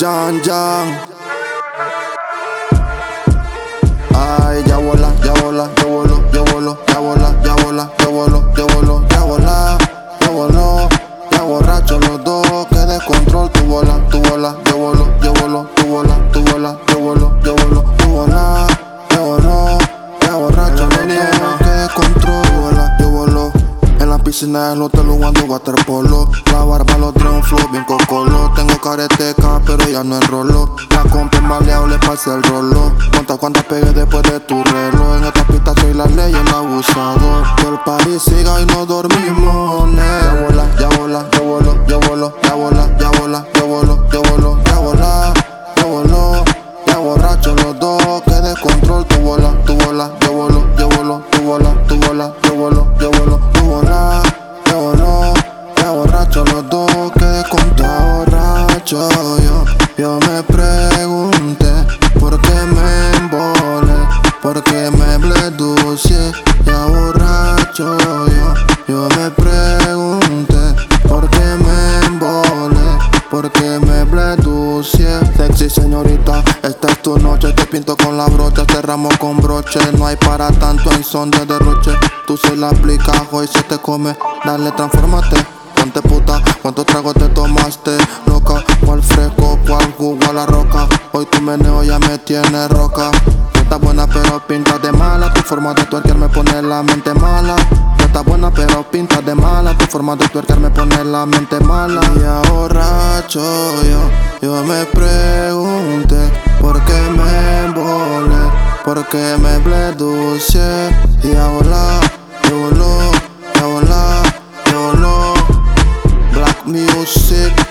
Jan Jan. Ay, ya vola, ya vola, ya volo, ya volo, ya vola, ya vola, ya volo, ya volo, ya vola, ya voló, ya borracho los dos, que de control tu bola, tu bola, ya volo, ya volo, tu bola, tu bola, ya volo, ya volo, tu bola, ya voló, ya borracho los dos, que de control tu bola, ya voló. En la piscina del hotel jugando waterpolo La barba lo trae un flow bien cocolo Tengo careteca pero ya no enrolo La compra es maleable, pase el rolo Cuántas cuantas pegué después de tu reloj. En esta pista soy la ley, el abusador. Que el país siga y no dormimos. Ya vola, ya vola, ya volo, ya volo, ya vola, ya vola, ya volo, ya volo, ya vola, ya voló. Ya borracho los dos, que de control tu bola, tu bola, ya volo, ya volo, tu bola, tu bola, ya volo, ya volo, tu bola, ya voló. Ya borracho los dos, que de control borracho Sexy señorita, esta es tu noche. Te pinto con la brocha, cerramos con broche. No hay para tanto en son de derroche. Tú se la aplicas, hoy se te come. Dale, transfórmate Ponte puta, ¿cuántos tragos te tomaste? Loca, cuál fresco, cuál jugo a la roca Hoy tu meneo ya me tiene roca. Tú estás buena pero pinta de mala. Tu forma de tuerquear me pone la mente mala Tú estás buena pero pinta de mala Tu forma de tuerquear me pone la mente mala Y ahora yo, yo me pregunté ¿Por qué me embole? ¿Por qué me bleducie? Y ahora yo voló, ya volá, ya voló Black music